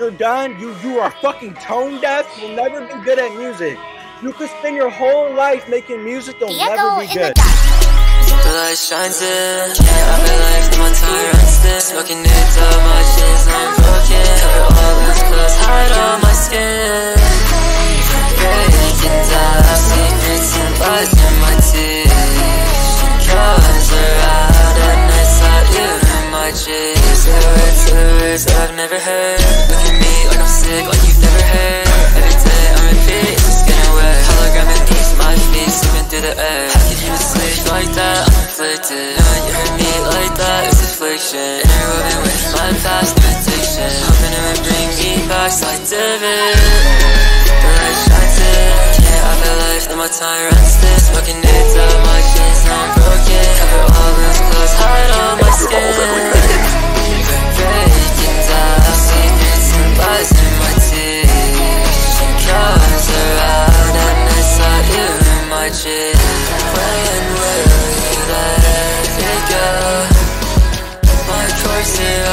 you're done. You you are fucking tone deaf. You'll never be good at music. You could spend your whole life making music. You'll Diego never be good. the dark. The light shines in Yeah, I feel like my time runs thin Smoking it till never heard. Look at me like I'm sick, like you've never heard. Every day I'm repeat, it's getting wet Hologram beneath my feet, slipping through the air. How could you sleep like that? I'm conflicted Knowing you hurt me like that is affliction. Interwoven with my past addiction Hoping it would bring me back so I did it. The light shines in Can't have a life, then my time shit Playing you, let I go? My choices